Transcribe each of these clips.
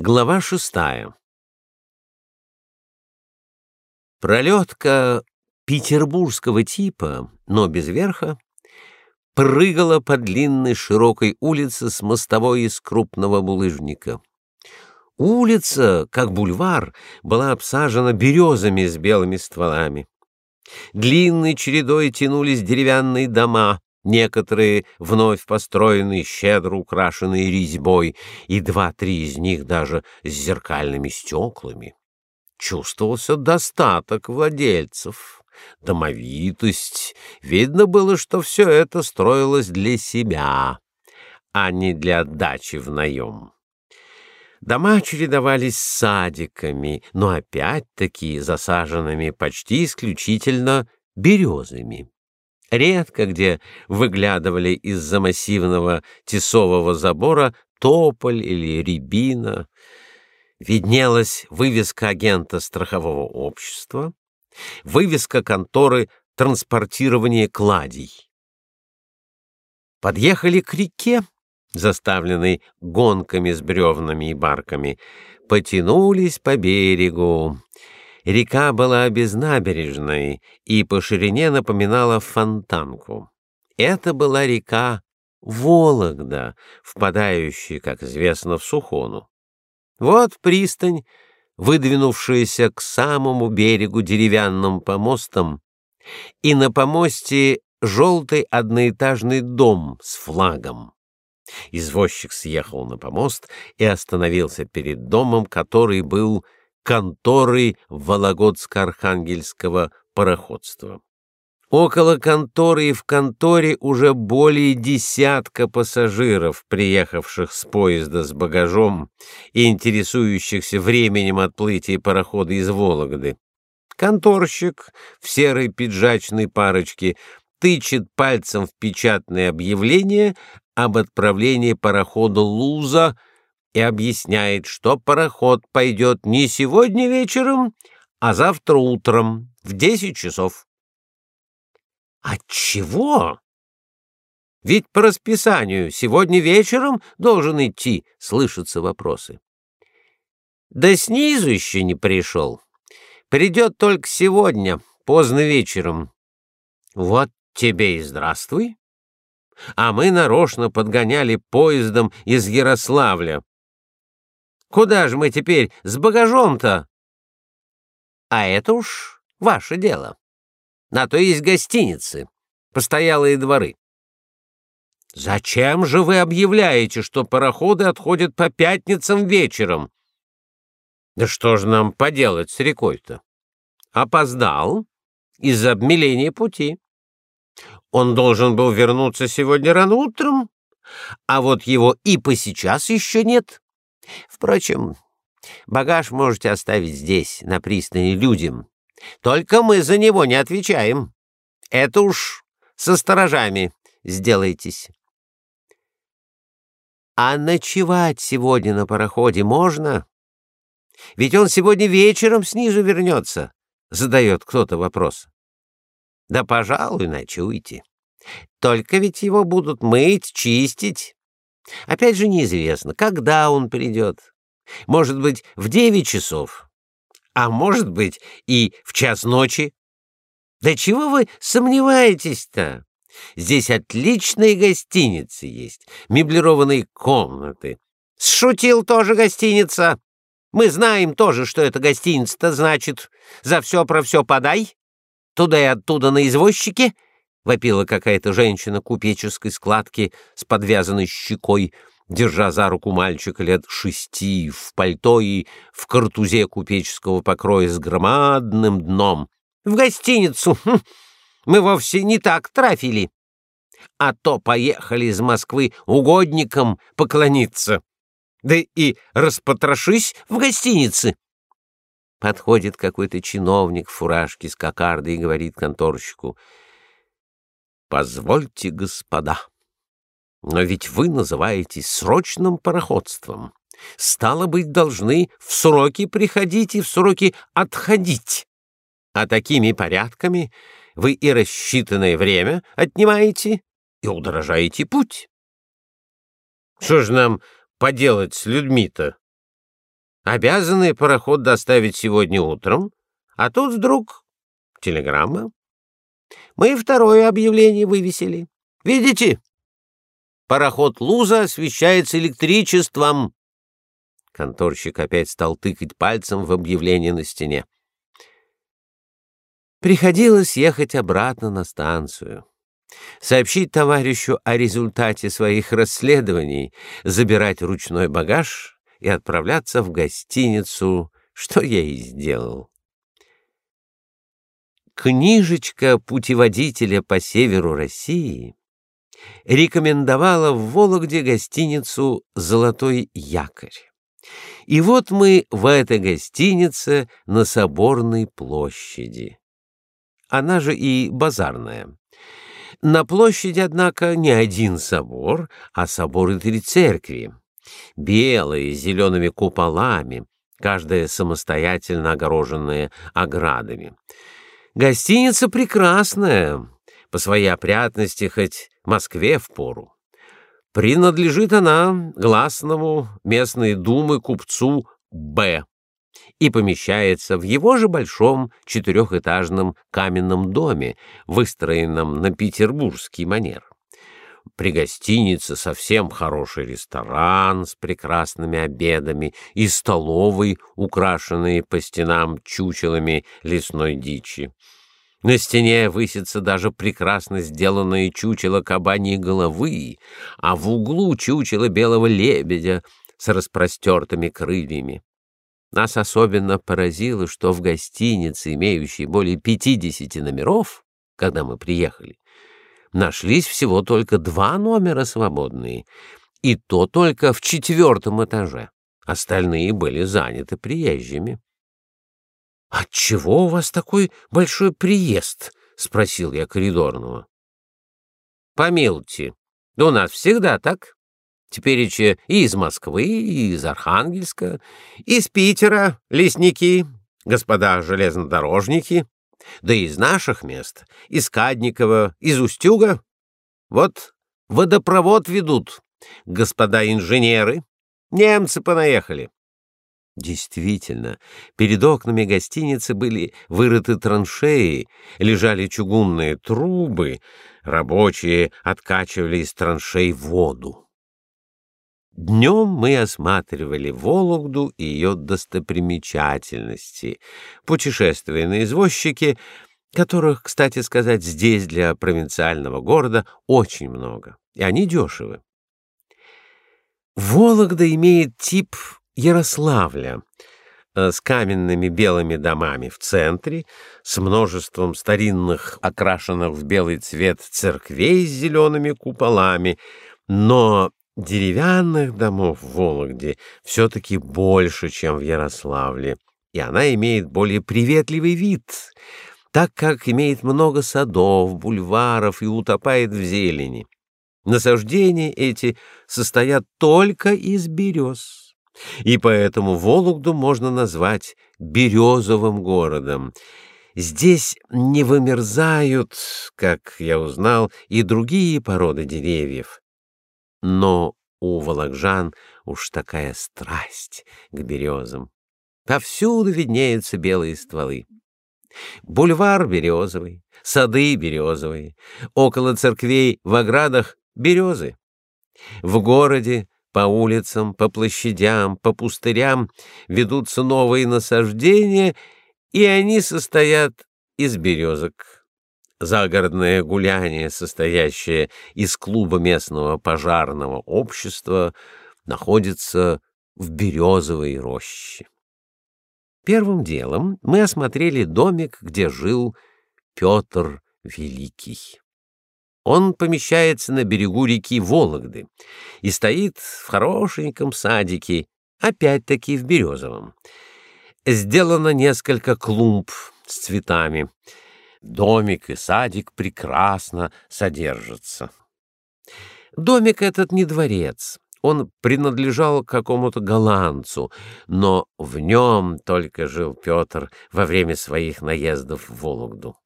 Глава шестая. Пролетка петербургского типа, но без верха, прыгала по длинной широкой улице с мостовой из крупного булыжника. Улица, как бульвар, была обсажена березами с белыми стволами. Длинной чередой тянулись деревянные дома, некоторые вновь построенные, щедро украшенные резьбой, и два-три из них даже с зеркальными стеклами. Чувствовался достаток владельцев, домовитость. Видно было, что все это строилось для себя, а не для отдачи в наем. Дома чередовались с садиками, но опять-таки засаженными почти исключительно березами. Редко где выглядывали из-за массивного тесового забора тополь или рябина. Виднелась вывеска агента страхового общества, вывеска конторы транспортирования кладей. Подъехали к реке, заставленной гонками с бревнами и барками, потянулись по берегу. Река была безнабережной и по ширине напоминала фонтанку. Это была река Вологда, впадающая, как известно, в Сухону. Вот пристань, выдвинувшаяся к самому берегу деревянным помостом, и на помосте желтый одноэтажный дом с флагом. Извозчик съехал на помост и остановился перед домом, который был конторой Вологодско-Архангельского пароходства. Около конторы и в конторе уже более десятка пассажиров, приехавших с поезда с багажом и интересующихся временем отплытия парохода из Вологды. Конторщик в серой пиджачной парочке тычет пальцем в печатное объявление об отправлении парохода Луза и объясняет, что пароход пойдет не сегодня вечером, а завтра утром в десять часов. От чего? Ведь по расписанию сегодня вечером должен идти, слышатся вопросы. Да снизу еще не пришел. Придет только сегодня, поздно вечером. Вот тебе и здравствуй. А мы нарочно подгоняли поездом из Ярославля. Куда же мы теперь с багажом-то? А это уж ваше дело. На то есть гостиницы, постоялые дворы. Зачем же вы объявляете, что пароходы отходят по пятницам вечером? Да что же нам поделать с рекой-то? Опоздал из-за обмеления пути. Он должен был вернуться сегодня рано утром, а вот его и по сейчас еще нет. Впрочем, багаж можете оставить здесь, на пристани людям. Только мы за него не отвечаем. Это уж со сторожами сделайтесь. А ночевать сегодня на пароходе можно? Ведь он сегодня вечером снизу вернется, задает кто-то вопрос. Да, пожалуй, ночуйте. Только ведь его будут мыть, чистить. Опять же неизвестно, когда он придет. Может быть, в девять часов, а может быть и в час ночи. Да чего вы сомневаетесь-то? Здесь отличные гостиницы есть, меблированные комнаты. Шутил тоже гостиница. Мы знаем тоже, что это гостиница-то значит. За все про все подай. Туда и оттуда на извозчике — вопила какая-то женщина купеческой складки с подвязанной щекой — держа за руку мальчика лет шести в пальто и в картузе купеческого покроя с громадным дном. В гостиницу хм, мы вовсе не так трафили, а то поехали из Москвы угодникам поклониться. Да и распотрошись в гостинице. Подходит какой-то чиновник в фуражке с кокардой и говорит конторщику: "Позвольте, господа, но ведь вы называетесь срочным пароходством. Стало быть, должны в сроки приходить и в сроки отходить. А такими порядками вы и рассчитанное время отнимаете и удорожаете путь. Что ж нам поделать с людьми-то? Обязаны пароход доставить сегодня утром, а тут вдруг телеграмма. Мы второе объявление вывесили. Видите? Пароход Луза освещается электричеством. Конторщик опять стал тыкать пальцем в объявление на стене. Приходилось ехать обратно на станцию, сообщить товарищу о результате своих расследований, забирать ручной багаж и отправляться в гостиницу, что я и сделал. Книжечка путеводителя по северу России рекомендовала в Вологде гостиницу «Золотой якорь». И вот мы в этой гостинице на Соборной площади. Она же и базарная. На площади, однако, не один собор, а соборы три церкви. Белые, с зелеными куполами, каждая самостоятельно огороженная оградами. Гостиница прекрасная, по своей опрятности хоть Москве впору. Принадлежит она гласному местной думы купцу Б и помещается в его же большом четырехэтажном каменном доме, выстроенном на петербургский манер. При гостинице совсем хороший ресторан с прекрасными обедами и столовой, украшенные по стенам чучелами лесной дичи. На стене высится даже прекрасно сделанное чучело кабаньей головы, а в углу чучело белого лебедя с распростертыми крыльями. Нас особенно поразило, что в гостинице, имеющей более 50 номеров, когда мы приехали, нашлись всего только два номера свободные, и то только в четвертом этаже. Остальные были заняты приезжими. Отчего у вас такой большой приезд? спросил я коридорного. Помилуйте, у нас всегда так. Теперь и из Москвы, и из Архангельска, из Питера лесники, господа железнодорожники, да и из наших мест, из Кадникова, из Устюга. Вот водопровод ведут, господа инженеры, немцы понаехали. Действительно, перед окнами гостиницы были вырыты траншеи, лежали чугунные трубы, рабочие откачивали из траншей воду. Днем мы осматривали Вологду и ее достопримечательности, путешествуя на извозчике, которых, кстати сказать, здесь для провинциального города очень много, и они дешевы. Вологда имеет тип Ярославля э, с каменными белыми домами в центре, с множеством старинных окрашенных в белый цвет церквей с зелеными куполами, но деревянных домов в Вологде все-таки больше, чем в Ярославле, и она имеет более приветливый вид, так как имеет много садов, бульваров и утопает в зелени. Насаждения эти состоят только из берез и поэтому Вологду можно назвать березовым городом. Здесь не вымерзают, как я узнал, и другие породы деревьев. Но у волокжан уж такая страсть к березам. Повсюду виднеются белые стволы. Бульвар березовый, сады березовые, около церквей в оградах березы. В городе по улицам, по площадям, по пустырям ведутся новые насаждения, и они состоят из березок. Загородное гуляние, состоящее из клуба местного пожарного общества, находится в березовой роще. Первым делом мы осмотрели домик, где жил Петр Великий. Он помещается на берегу реки Вологды и стоит в хорошеньком садике, опять-таки в березовом. Сделано несколько клумб с цветами. Домик и садик прекрасно содержатся. Домик этот не дворец. Он принадлежал какому-то голландцу, но в нем только жил Петр во время своих наездов в Вологду.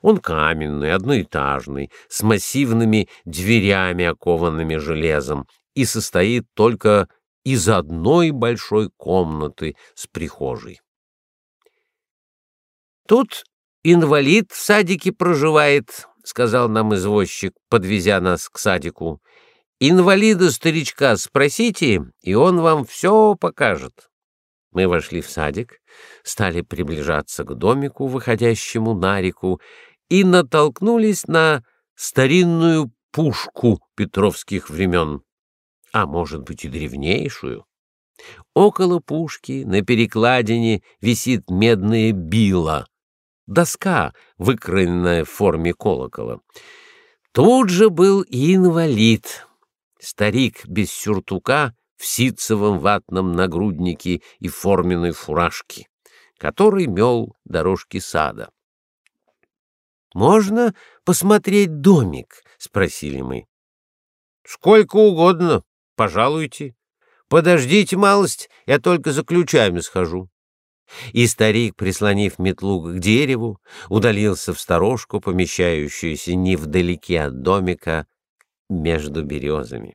Он каменный, одноэтажный, с массивными дверями, окованными железом, и состоит только из одной большой комнаты с прихожей. Тут инвалид в садике проживает, сказал нам извозчик, подвезя нас к садику. Инвалида-старичка спросите, и он вам все покажет. Мы вошли в садик, стали приближаться к домику, выходящему на реку, и натолкнулись на старинную пушку петровских времен, а может быть и древнейшую. Около пушки на перекладине висит медная била, доска, выкроенная в форме колокола. Тут же был и инвалид, старик без сюртука в ситцевом ватном нагруднике и форменной фуражке, который мел дорожки сада. «Можно посмотреть домик?» — спросили мы. «Сколько угодно, пожалуйте. Подождите малость, я только за ключами схожу». И старик, прислонив метлу к дереву, удалился в сторожку, помещающуюся невдалеке от домика между березами.